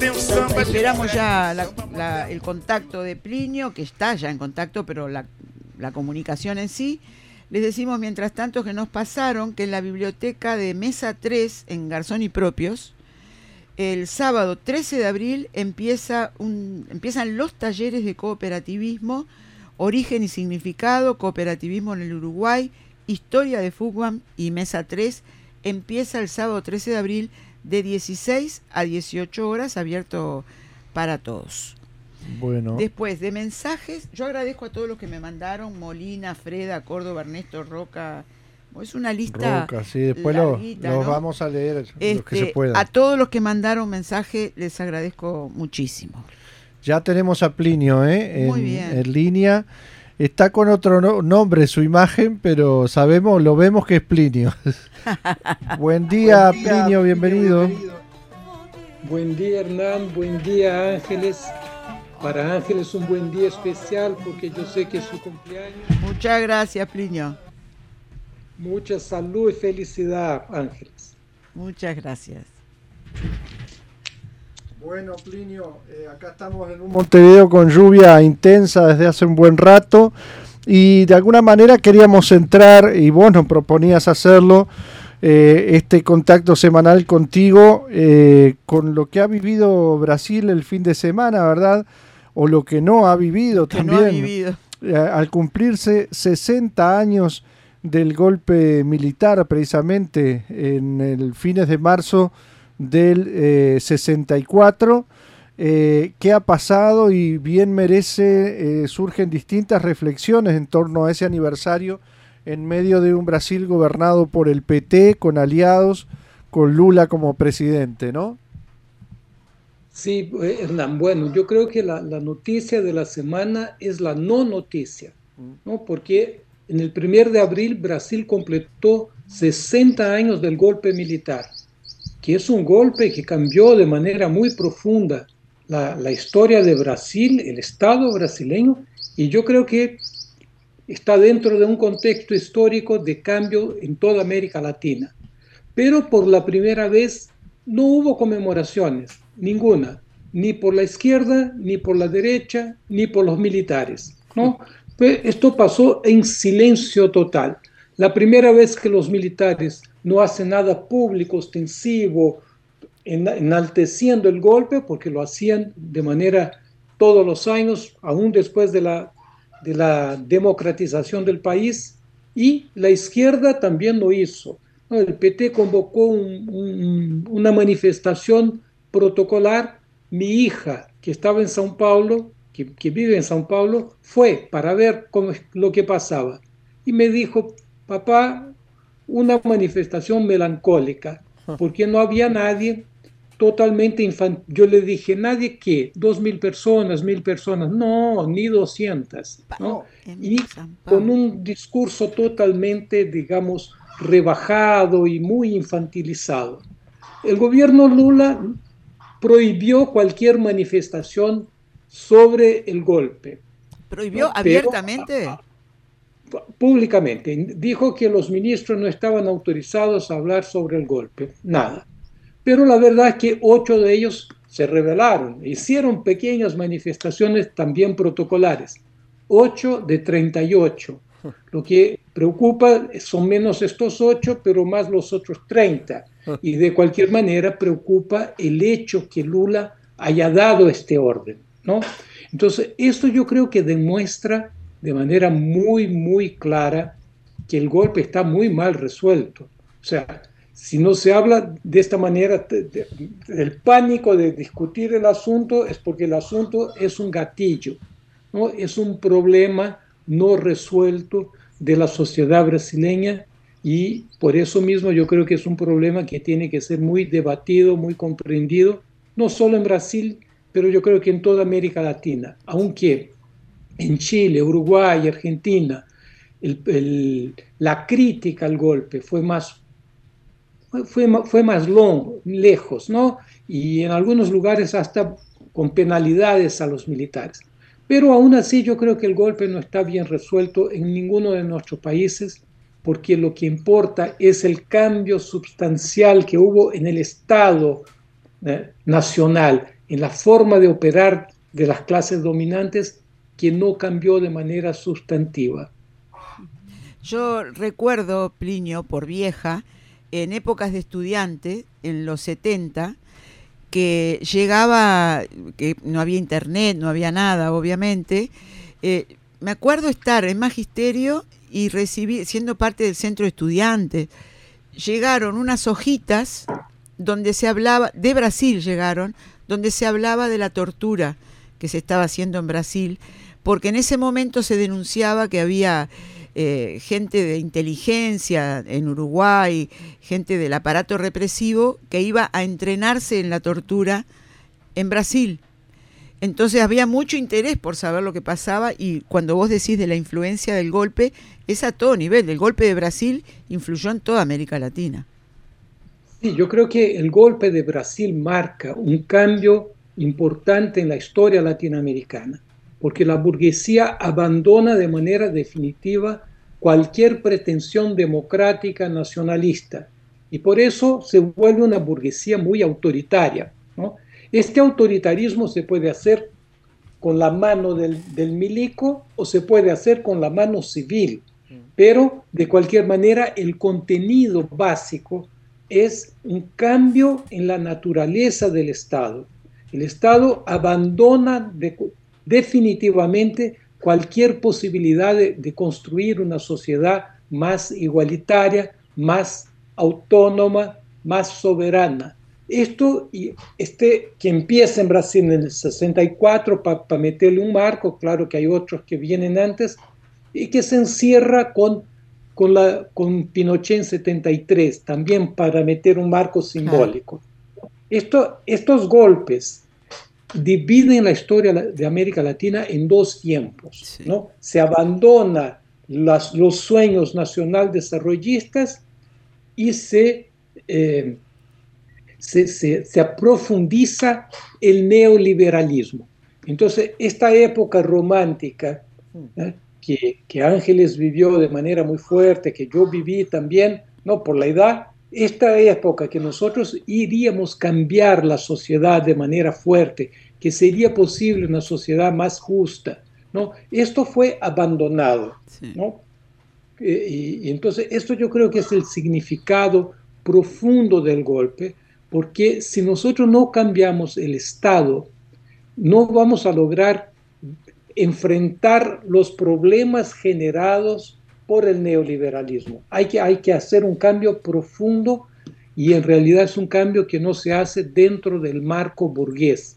Esperamos ya la- la- el contacto de Plinio, que está ya en contacto, pero la, la comunicación en sí. Les decimos mientras tanto que nos pasaron que en la biblioteca de Mesa 3 en Garzón y Propios, el sábado 13 de abril empieza un, empiezan los talleres de cooperativismo, origen y significado, cooperativismo en el Uruguay, historia de Fugwam y Mesa 3. Empieza el sábado 13 de abril de 16 a 18 horas, abierto para todos. Bueno, Después de mensajes, yo agradezco a todos los que me mandaron, Molina, Freda, Córdoba, Ernesto, Roca. Es una lista Roca, sí, después larguita, los ¿no? vamos a leer, los que Este, se puedan. A todos los que mandaron mensaje les agradezco muchísimo. Ya tenemos a Plinio ¿eh? en, Muy bien. en línea. Está con otro no- nombre su imagen, pero sabemos, lo vemos que es Plinio. Buen día, Plinio, bienvenido. Buen día Hernán, buen día Ángeles. Para Ángeles un buen día especial porque yo sé que es su cumpleaños. Muchas gracias, Plinio. Mucha salud y felicidad Ángeles. Muchas gracias. Bueno, Plinio, eh, acá estamos en un Montevideo con lluvia intensa desde hace un buen rato y de alguna manera queríamos entrar, y vos nos proponías hacerlo, eh, este contacto semanal contigo eh, con lo que ha vivido Brasil el fin de semana, ¿verdad? O lo que no ha vivido Que también. no ha vivido. Eh, al cumplirse 60 años del golpe militar, precisamente en el fines de marzo del eh, 64, eh, ¿qué ha pasado? Y bien merece, eh, surgen distintas reflexiones en torno a ese aniversario en medio de un Brasil gobernado por el PT, con aliados, con Lula como presidente, ¿no? Sí, eh, Hernán, bueno, yo creo que la, la noticia de la semana es la no noticia, ¿no? Porque en el primer de abril Brasil completó 60 años del golpe militar, que es un golpe que cambió de manera muy profunda la, historia de Brasil, el Estado brasileño, y yo creo que está dentro de un contexto histórico de cambio en toda América Latina. Pero por la primera vez no hubo conmemoraciones, ninguna, ni por la izquierda, ni por la derecha, ni por los militares. ¿no? Esto pasó en silencio total. La primera vez que los militares no hacen nada público, ostensivo, en- enalteciendo el golpe, porque lo hacían de manera todos los años, aún después de la, de la democratización del país, y la izquierda también lo hizo. El PT convocó un- un- una manifestación protocolar. Mi hija, que estaba en Sao Paulo, que, vive en Sao Paulo, fue para ver cómo lo que pasaba. Y me dijo, papá, una manifestación melancólica, porque no había nadie totalmente infantil. Yo le dije, nadie qué, dos mil personas, mil personas, no, ni doscientas, ¿no? En Y con un discurso totalmente, digamos, rebajado y muy infantilizado. El gobierno Lula prohibió cualquier manifestación sobre el golpe ¿Prohibió No, pero- abiertamente? Públicamente. Dijo que los ministros no estaban autorizados a hablar sobre el golpe, nada. Pero la verdad es que ocho de ellos se rebelaron, hicieron pequeñas manifestaciones también protocolares, ocho de 38. Lo que preocupa son menos estos ocho, pero más los otros 30. Y de cualquier manera preocupa el hecho que Lula haya dado este orden, ¿no? Entonces, esto yo creo que demuestra de manera muy, muy clara que el golpe está muy mal resuelto. O sea, si no se habla de esta manera, de- el pánico de discutir el asunto es porque el asunto es un gatillo, ¿no? es un problema no resuelto de la sociedad brasileña y por eso mismo yo creo que es un problema que tiene que ser muy debatido, muy comprendido, no solo en Brasil, pero yo creo que en toda América Latina, aunque en Chile, Uruguay, Argentina, la crítica al golpe fue más, fue, fue más long, lejos, ¿no? Y en algunos lugares hasta con penalidades a los militares. Pero aún así yo creo que el golpe no está bien resuelto en ninguno de nuestros países porque lo que importa es el cambio sustancial que hubo en el Estado eh, nacional, en la forma de operar de las clases dominantes, que no cambió de manera sustantiva. Yo recuerdo, Plinio, por vieja, en épocas de estudiante, en los 70, que llegaba, que no había internet, no había nada, obviamente. Eh, me acuerdo estar en magisterio y recibí, siendo parte del centro de estudiantes, llegaron unas hojitas donde se hablaba, de Brasil llegaron, donde se hablaba de la tortura que se estaba haciendo en Brasil, porque en ese momento se denunciaba que había eh, gente de inteligencia en Uruguay, gente del aparato represivo, que iba a entrenarse en la tortura en Brasil. Entonces había mucho interés por saber lo que pasaba y cuando vos decís de la influencia del golpe, es a todo nivel. El golpe de Brasil influyó en toda América Latina. Sí, yo creo que el golpe de Brasil marca un cambio importante en la historia latinoamericana, porque la burguesía abandona de manera definitiva cualquier pretensión democrática nacionalista y por eso se vuelve una burguesía muy autoritaria. Este autoritarismo se puede hacer con la mano del, milico o se puede hacer con la mano civil, pero de cualquier manera el contenido básico es un cambio en la naturaleza del Estado. El Estado abandona definitivamente cualquier posibilidad de, construir una sociedad más igualitaria, más autónoma, más soberana. Esto este, que empieza en Brasil en el 64 para meterle un marco, claro que hay otros que vienen antes, y que se encierra con, con, la, con Pinochet en 73, también para meter un marco simbólico. Esto, estos golpes dividen la historia de América Latina en dos tiempos. ¿no? Se abandona las, los sueños nacional desarrollistas y se... Eh, se, se, aprofundiza el neoliberalismo. Entonces, esta época romántica ¿eh? que, que, Ángeles vivió de manera muy fuerte, que yo viví también, no por la edad, esta época que nosotros iríamos cambiar la sociedad de manera fuerte, que sería posible una sociedad más justa, ¿no? Esto fue abandonado, ¿no? Eh, y, y entonces esto yo creo que es el significado profundo del golpe, porque si nosotros no cambiamos el Estado, no vamos a lograr enfrentar los problemas generados por el neoliberalismo. Hay que, hay que hacer un cambio profundo y en realidad es un cambio que no se hace dentro del marco burgués.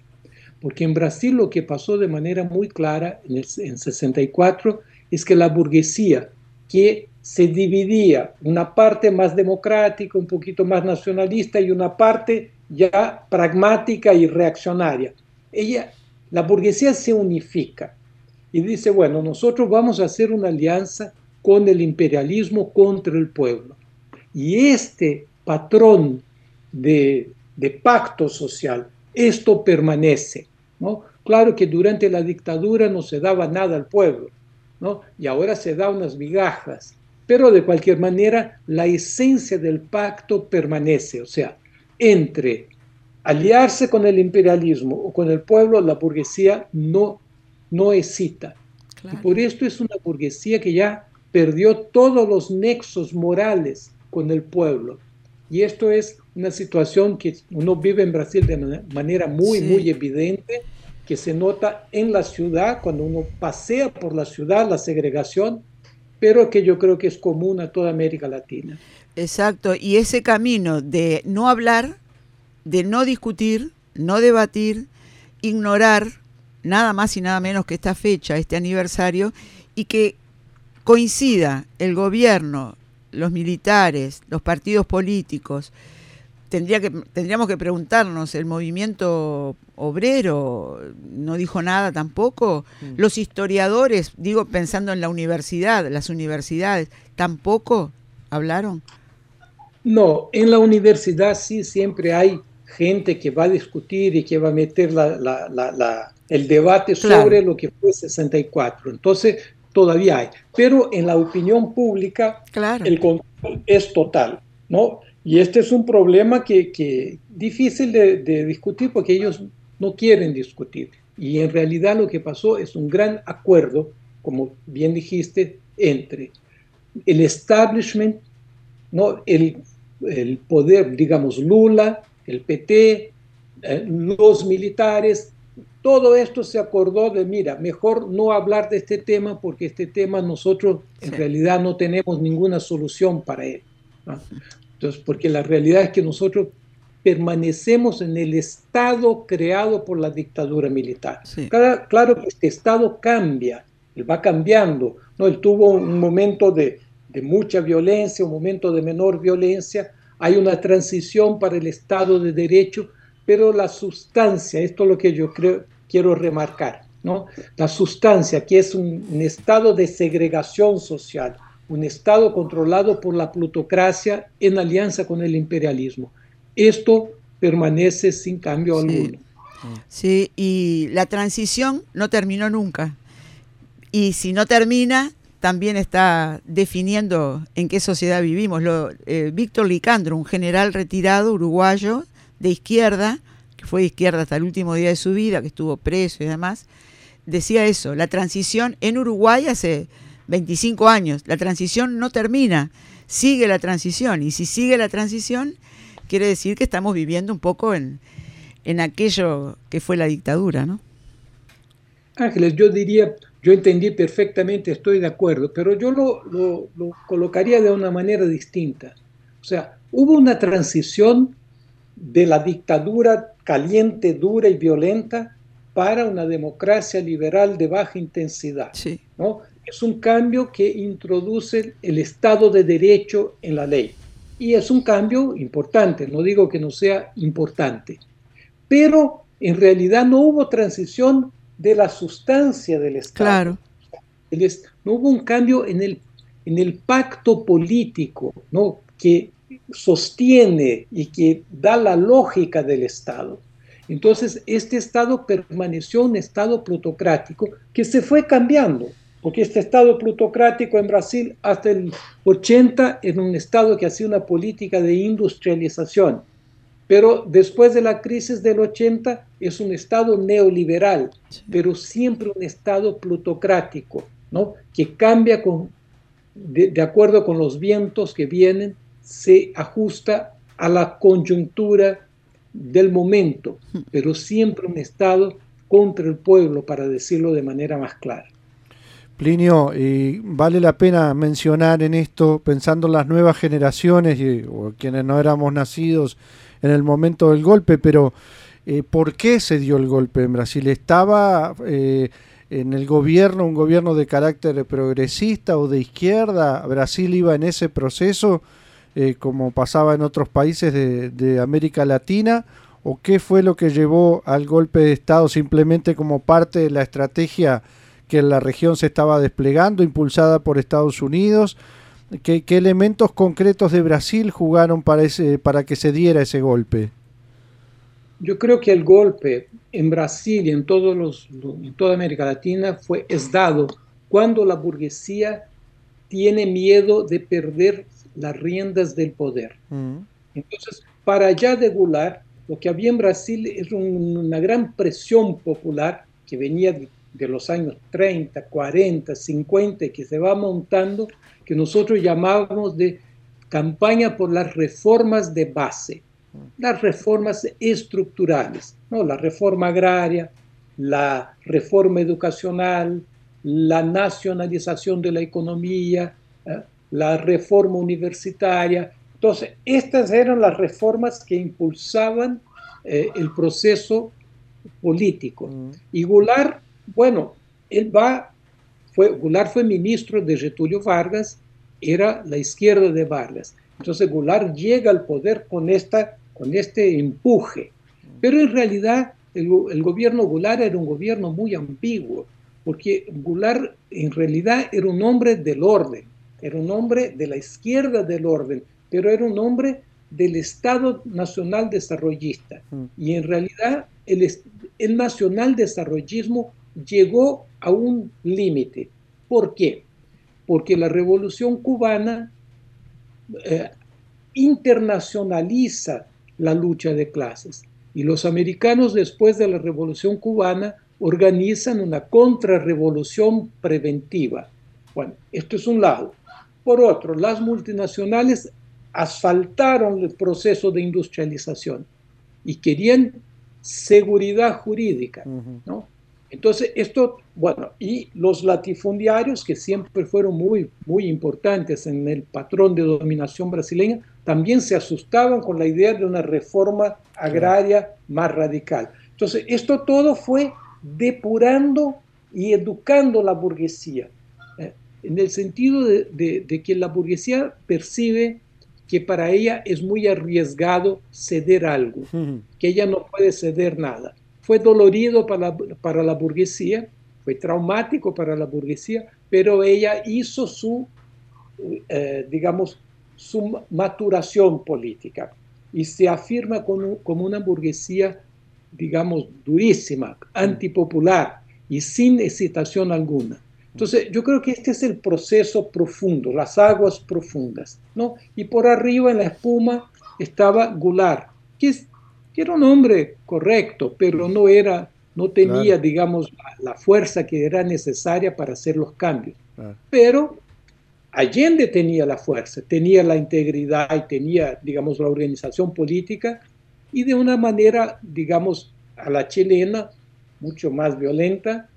Porque en Brasil lo que pasó de manera muy clara en, el, en 64 es que la burguesía, que se dividía una parte más democrática, un poquito más nacionalista y una parte ya pragmática y reaccionaria. Ella, la burguesía se unifica y dice, bueno, nosotros vamos a hacer una alianza con el imperialismo contra el pueblo. Y este patrón de, de pacto social, esto permanece. ¿no? Claro que durante la dictadura no se daba nada al pueblo, ¿no? y ahora se da unas migajas pero de cualquier manera la esencia del pacto permanece, o sea, entre aliarse con el imperialismo o con el pueblo, la burguesía no, no excita. Y por esto es una burguesía que ya perdió todos los nexos morales con el pueblo. Y esto es una situación que uno vive en Brasil de manera muy, muy evidente, que se nota en la ciudad, cuando uno pasea por la ciudad, la segregación, pero que yo creo que es común a toda América Latina. Exacto, y ese camino de no hablar, de no discutir, no debatir, ignorar nada más y nada menos que esta fecha, este aniversario, y que coincida el gobierno los militares, los partidos políticos, tendría que, tendríamos que preguntarnos, ¿el movimiento obrero no dijo nada tampoco? Mm. ¿Los historiadores, digo pensando en la universidad, las universidades, tampoco hablaron? No, en la universidad sí siempre hay gente que va a discutir y que va a meter el debate sobre lo que fue 64. Entonces, todavía hay. Pero en la opinión pública, el control es total, ¿no? Y este es un problema que, que difícil de, de, discutir porque ellos no quieren discutir. Y en realidad lo que pasó es un gran acuerdo, como bien dijiste, entre el establishment, ¿no? el, el poder, digamos, Lula, el PT, eh, los militares, todo esto se acordó de, mira, mejor no hablar de este tema porque este tema nosotros en realidad no tenemos ninguna solución para él. Entonces, porque la realidad es que nosotros permanecemos en el estado creado por la dictadura militar. Claro, que este estado cambia, él va cambiando, ¿no? Él tuvo un momento de, de mucha violencia, un momento de menor violencia, hay una transición para el Estado de Derecho, pero la sustancia, esto es lo que yo creo, quiero remarcar, ¿no? La sustancia, que es un, estado de segregación social, un estado controlado por la plutocracia en alianza con el imperialismo. Esto permanece sin cambio alguno. Sí, y la transición no terminó nunca. Y si no termina, también está definiendo en qué sociedad vivimos. Lo, eh, Víctor Licandro, un general retirado uruguayo de izquierda, que fue de izquierda hasta el último día de su vida, que estuvo preso y demás, decía eso, la transición en Uruguay hace 25 años, la transición no termina, sigue la transición, y si sigue la transición, quiere decir que estamos viviendo un poco en, en aquello que fue la dictadura, ¿no? Ángeles, yo diría, yo entendí perfectamente, estoy de acuerdo, pero yo lo, lo, lo colocaría de una manera distinta. O sea, hubo una transición de la dictadura caliente, dura y violenta para una democracia liberal de baja intensidad. ¿no? Es un cambio que introduce el Estado de Derecho en la ley. Y es un cambio importante, no digo que no sea importante. Pero en realidad no hubo transición de la sustancia del Estado. Claro. no hubo un cambio en el, en el pacto político ¿no? que sostiene y que da la lógica del Estado. Entonces, este Estado permaneció un Estado plutocrático que se fue cambiando, porque este Estado plutocrático en Brasil hasta el 80 era un Estado que hacía una política de industrialización, pero después de la crisis del 80 es un Estado neoliberal, pero siempre un Estado plutocrático, ¿no? que cambia con, de acuerdo con los vientos que vienen se ajusta a la coyuntura del momento, pero siempre un Estado contra el pueblo, para decirlo de manera más clara. Plinio, y vale la pena mencionar en esto, pensando en las nuevas generaciones y, o quienes no éramos nacidos en el momento del golpe, pero eh, ¿por qué se dio el golpe en Brasil? ¿Estaba eh, en el gobierno un gobierno de carácter progresista o de izquierda? ¿Brasil iba en ese proceso? Eh, como pasaba en otros países de, América Latina? ¿O qué fue lo que llevó al golpe de Estado simplemente como parte de la estrategia que en la región se estaba desplegando, impulsada por Estados Unidos? ¿Qué, elementos concretos de Brasil jugaron para, ese, para que se diera ese golpe? Yo creo que el golpe en Brasil y en, todos los, en toda América Latina fue, es dado cuando la burguesía tiene miedo de perder las riendas del poder. Mm. Entonces, para allá de Goulart, lo que había en Brasil es una gran presión popular que venía de, los años 30, 40, 50 y que se va montando, que nosotros llamábamos de campaña por las reformas de base, mm. las reformas estructurales, ¿no? la reforma agraria, la reforma educacional, la nacionalización de la economía, ¿eh? La reforma universitaria. Entonces, estas eran las reformas que impulsaban eh, el proceso político. Mm. Y Goulart, bueno, él va, fue, Goulart fue ministro de Getúlio Vargas era la izquierda de Vargas. Entonces Goulart llega al poder con, esta, con este empuje. Pero en realidad el, el gobierno Goulart era un gobierno muy ambiguo, porque Goulart en realidad era un hombre del orden, era un hombre de la izquierda del orden, pero era un hombre del Estado Nacional Desarrollista. Mm. Y en realidad el, el nacional desarrollismo llegó a un límite. ¿Por qué? Porque la revolución cubana eh, internacionaliza la lucha de clases. Y los americanos después de la revolución cubana organizan una contrarrevolución preventiva. Bueno, esto es un lado. Por otro, las multinacionales asfaltaron el proceso de industrialización y querían seguridad jurídica, ¿no? Entonces, esto, bueno, y los latifundiarios, que siempre fueron muy, muy importantes en el patrón de dominación brasileña, también se asustaban con la idea de una reforma agraria más radical. Entonces, esto todo fue depurando y educando la burguesía. En el sentido de, que la burguesía percibe que para ella es muy arriesgado ceder algo, que ella no puede ceder nada. Fue dolorido para la, para la burguesía, fue traumático para la burguesía, pero ella hizo su, eh, digamos, su maturación política y se afirma como, como una burguesía digamos, durísima, antipopular y sin excitación alguna. Entonces, yo creo que este es el proceso profundo, las aguas profundas, ¿no? Y por arriba en la espuma estaba Goulart, que, era un hombre correcto, pero no era, no tenía, digamos, la, fuerza que era necesaria para hacer los cambios. Pero Allende tenía la fuerza, tenía la integridad y tenía, digamos, la organización política y de una manera, digamos, a la chilena, mucho más violenta,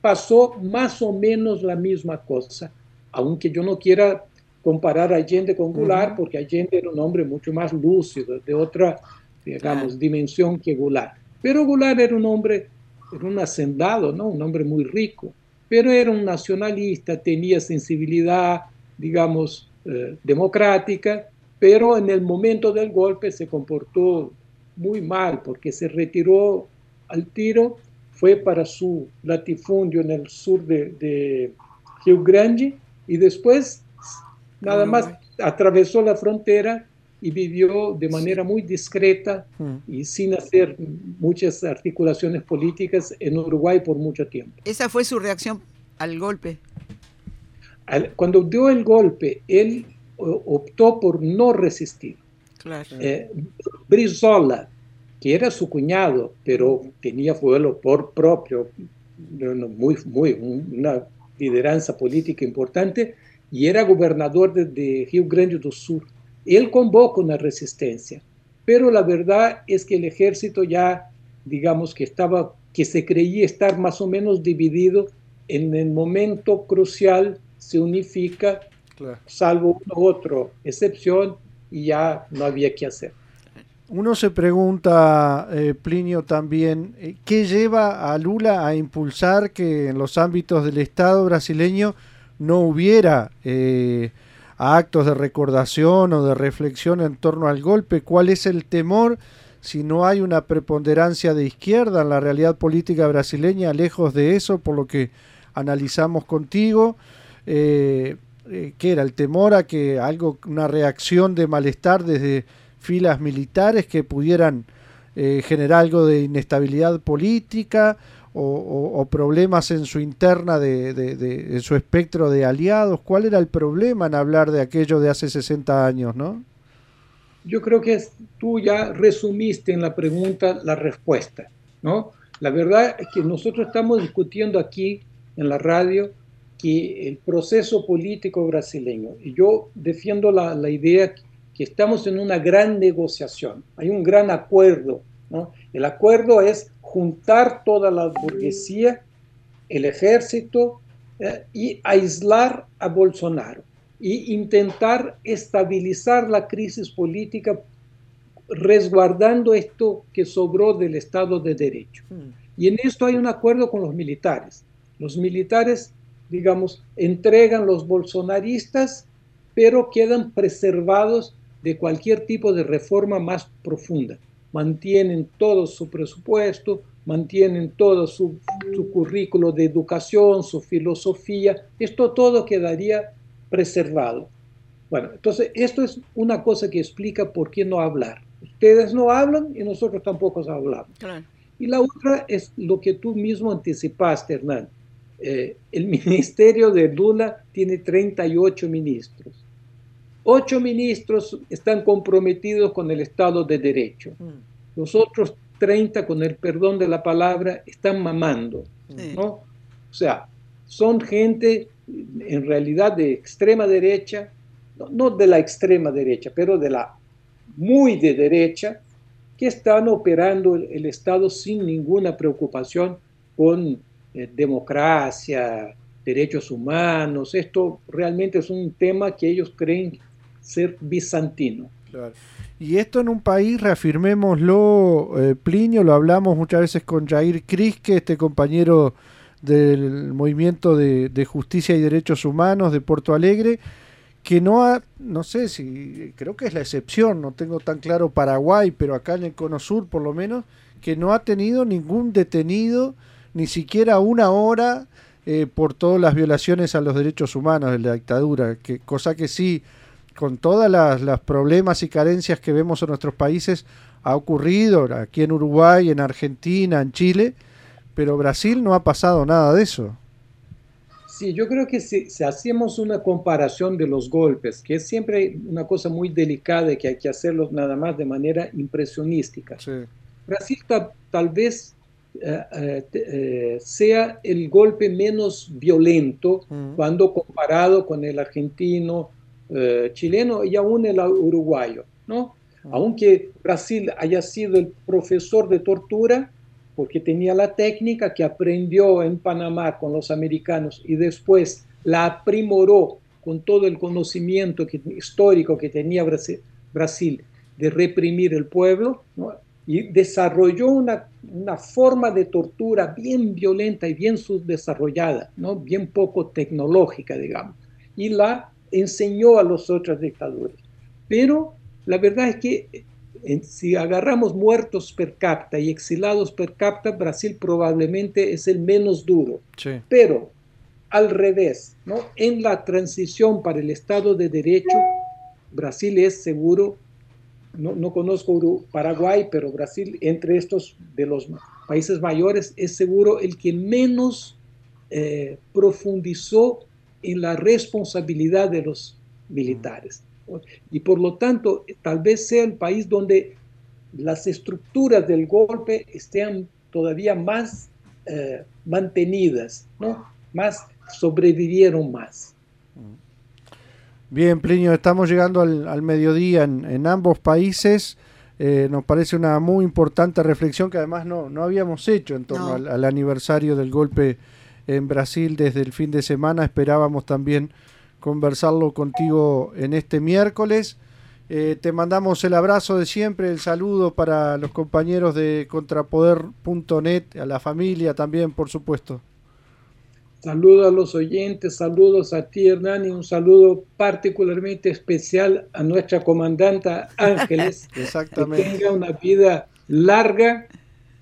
pasó más o menos la misma cosa, aunque yo no quiera comparar a Allende con Goulart, porque Allende era un hombre mucho más lúcido, de otra, digamos, dimensión que Goulart. Pero Goulart era un hombre, era un hacendado, ¿no? Un hombre muy rico, pero era un nacionalista, tenía sensibilidad, digamos, eh, democrática, pero en el momento del golpe se comportó muy mal porque se retiró al tiro, fue para su latifundio en el sur de, de Rio Grande y después nada más atravesó la frontera y vivió de manera muy discreta mm. y sin hacer muchas articulaciones políticas en Uruguay por mucho tiempo. ¿Esa fue su reacción al golpe? cuando dio el golpe, él optó por no resistir. Eh, Brizola, que era su cuñado, pero tenía vuelo por propio, muy, muy, una lideranza política importante, y era gobernador de, Rio Grande do Sur. Él convocó una resistencia, pero la verdad es que el ejército ya, digamos que estaba, que se creía estar más o menos dividido, en el momento crucial se unifica, salvo una u otra excepción, y ya no había que hacer. Uno se pregunta, eh, Plinio, también, eh, ¿qué lleva a Lula a impulsar que en los ámbitos del Estado brasileño no hubiera eh, actos de recordación o de reflexión en torno al golpe? ¿Cuál es el temor si no hay una preponderancia de izquierda en la realidad política brasileña, lejos de eso, por lo que analizamos contigo? ¿qué era? ¿El temor a que algo, una reacción de malestar desde filas militares que pudieran eh, generar algo de inestabilidad política o, problemas en su interna de, su espectro de aliados? ¿Cuál era el problema en hablar de aquello de hace 60 años, no? Yo creo que tú ya resumiste en la pregunta la respuesta, ¿no? La verdad es que nosotros estamos discutiendo aquí en la radio que el proceso político brasileño, y yo defiendo la, la, idea que estamos en una gran negociación, hay un gran acuerdo. ¿no? El acuerdo es juntar toda la burguesía, el ejército, eh, y aislar a Bolsonaro, y intentar estabilizar la crisis política resguardando esto que sobró del Estado de Derecho. Hmm. Y en esto hay un acuerdo con los militares. Los militares digamos, entregan los bolsonaristas pero quedan preservados de cualquier tipo de reforma más profunda. Mantienen todo su presupuesto, mantienen todo su, su currículo de educación, su filosofía, esto todo quedaría preservado. Bueno, entonces esto es una cosa que explica por qué no hablar. Ustedes no hablan y nosotros tampoco hablamos. Y la otra es lo que tú mismo anticipaste, Hernán. Eh, el ministerio de Lula tiene 38 ministros. Ocho ministros están comprometidos con el Estado de Derecho. Mm. Los otros 30, con el perdón de la palabra, están mamando. ¿no? O sea, son gente en realidad de extrema derecha, no, de la extrema derecha, pero de la muy de derecha, que están operando el, Estado sin ninguna preocupación con eh, democracia, derechos humanos. Esto realmente es un tema que ellos creen ser bizantino. Y esto en un país, reafirmémoslo, eh, Plinio, lo hablamos muchas veces con Jair Crisque, este compañero del movimiento de, justicia y derechos humanos de Porto Alegre, que no ha, no sé si, creo que es la excepción, no tengo tan claro Paraguay, pero acá en el Cono Sur por lo menos, que no ha tenido ningún detenido, ni siquiera una hora, eh, por todas las violaciones a los derechos humanos de la dictadura, que, cosa que sí, con todas las, las problemas y carencias que vemos en nuestros países, ha ocurrido aquí en Uruguay, en Argentina, en Chile, pero Brasil no ha pasado nada de eso. Sí, yo creo que si, hacemos una comparación de los golpes, que es siempre una cosa muy delicada y que hay que hacerlo nada más de manera impresionística, Brasil tal vez eh, eh, eh, sea el golpe menos violento cuando comparado con el argentino, chileno y aún el uruguayo, ¿no? Aunque Brasil haya sido el profesor de tortura, porque tenía la técnica que aprendió en Panamá con los americanos y después la aprimoró con todo el conocimiento histórico que tenía Brasil, de reprimir el pueblo, y desarrolló una, una, forma de tortura bien violenta y bien subdesarrollada, ¿no? bien poco tecnológica, digamos, y la enseñó a los otros dictadores. Pero la verdad es que si agarramos muertos per cápita y exilados per cápita, Brasil probablemente es el menos duro. Pero al revés, ¿no? en la transición para el Estado de Derecho, Brasil es seguro, no, no conozco Paraguay, pero Brasil entre estos de los países mayores es seguro el que menos eh, profundizó en la responsabilidad de los militares. Y por lo tanto, tal vez sea el país donde las estructuras del golpe estén todavía más eh, mantenidas, ¿no? Más sobrevivieron más. Bien, Plinio, estamos llegando al, mediodía en, ambos países. Eh, nos parece una muy importante reflexión que además no, no habíamos hecho en torno al, al, aniversario del golpe en Brasil desde el fin de semana. Esperábamos también conversarlo contigo en este miércoles. Eh, te mandamos el abrazo de siempre, el saludo para los compañeros de contrapoder.net, a la familia también, por supuesto. Saludos a los oyentes, saludos a ti, Hernán, y un saludo particularmente especial a nuestra comandanta Ángeles. Exactamente. Que tenga una vida larga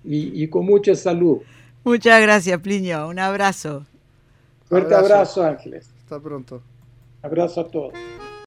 y, con mucha salud. Muchas gracias, Plinio. Un abrazo. Fuerte abrazo Ángeles. Hasta pronto. Abraço a todos.